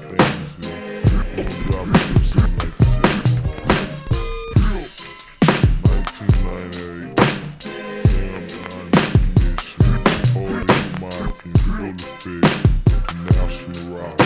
this. 1998. Damn, Don Mission. Holy Martin, full effect. National rock.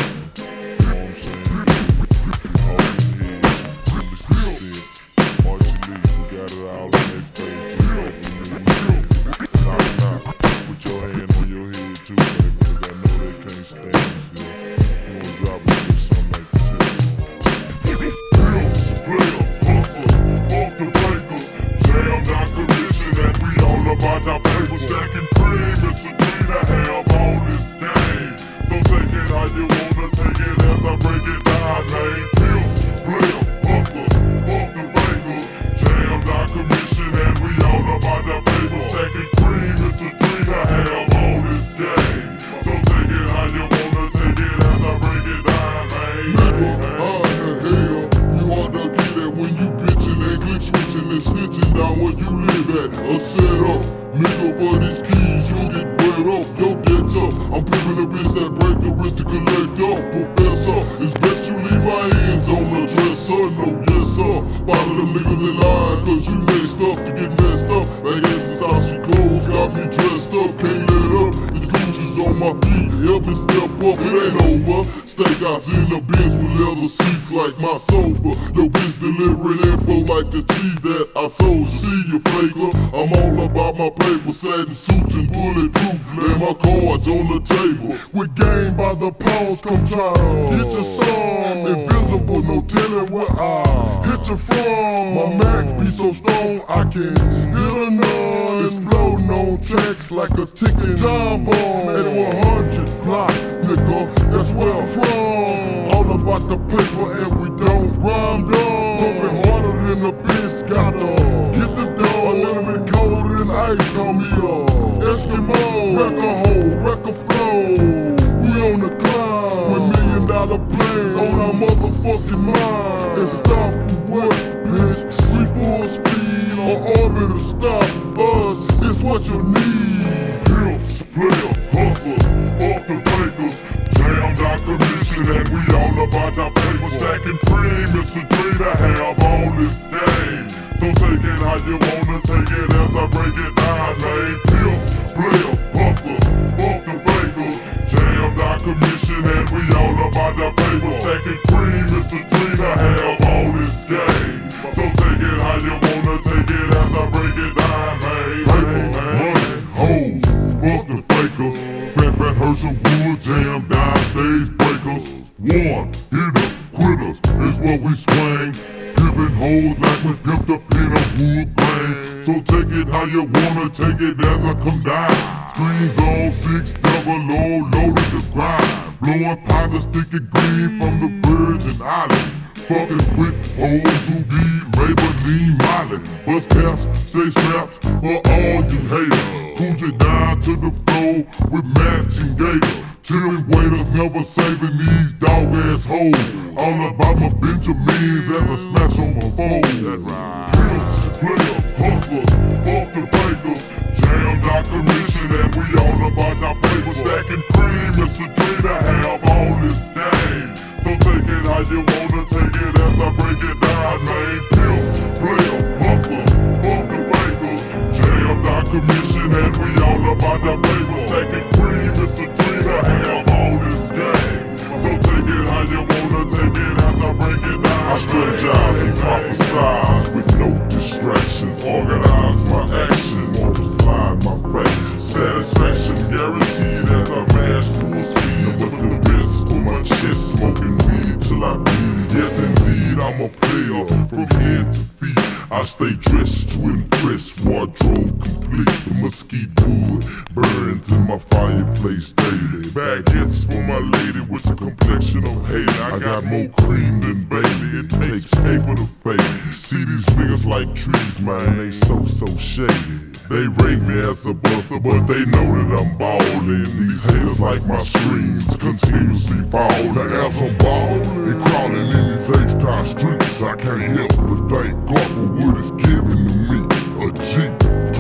At? A setup, nigga, for these keys you get bred up, yo get up. I'm pimping a bitch that break the wrist to collect up. Professor, it's best you leave my hands on the dresser. No, yes sir. Follow them niggas in line, cause you next up to get messed up. Like exercise she clothes got me dressed up, can't step up, it ain't over. Stakeouts in the bench with leather seats like my sofa. Yo, bitch delivering info like the cheese that I sold. See you faker, I'm all about my paper, satin suits and bulletproof. Lay my cards on the table. With game by the pounds, come try to hit your song. Invisible, no telling where I hit you from. My Mac be so strong, I can hit a nun. Exploding on tracks like a ticking time bomb. At 100 block, nigga, that's where I'm from. All about the paper and we don't rhyme dumb. Pumping harder than a bitch, gotta get the dough. A little bit colder than ice, call me a Eskimo. Wreck a hole, wreck a flow. We on the climb with million dollar planes on our motherfucking mind. And stop for what, the jammed out commission and we all about our paper stacking cream. It's a dream to have all this game. So take it how you wanna take it as I break it down. Say is what we swing. Pimpin' hoes like we pimped up in a wood grain. So take it how you wanna, take it as I come down. Screens on six double low, loaded the grind. Blowing pies of sticky green from the Virgin Islands. Fucking with hoes who be Maybelline Molly. Bust caps, stay strapped for all you haters. Cool you down to the floor with matching gator. Chillin' waiters never saving these dog ass hoes. All about my Benjamins as I smash on my phone. Pimps, players, guaranteed as I mash full speed. With the wrist on my chest, smoking weed till I bleed. Yes, indeed, I'm a player from head to feet. I stay dressed to impress, wardrobe complete. Mesquite wood burns in my fireplace daily. Baguettes for my lady with the complexion of Haiti. I got more cream than baby. It takes paper to pay. See these like trees, man. They so, so shady. They rate me as a buster, but they know that I'm ballin'. These haters like my screams continuously fallin'. As I'm ballin' and crawlin' in these H-top streets, I can't help but thank God for what given to me. A G,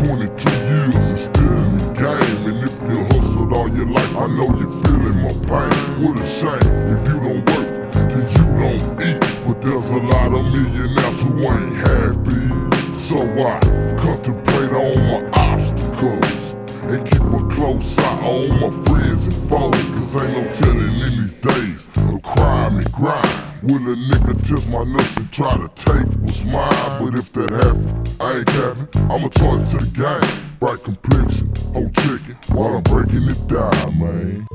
22 years and still in the game. And if you hustled all your life, I know you're feeling my pain. What a shame if you don't work, then you don't eat. But there's a lot of millionaires who ain't happy. So I contemplate on my obstacles and keep a close eye on my friends and foes. Cause ain't no telling in these days of crime and grind. Will a nigga tip my nuts and try to take what's mine? But if that happen, I ain't capping. I'm a charge to the game. Bright complexion, whole chicken, while I'm breaking it down, man.